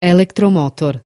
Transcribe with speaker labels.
Speaker 1: elektromotor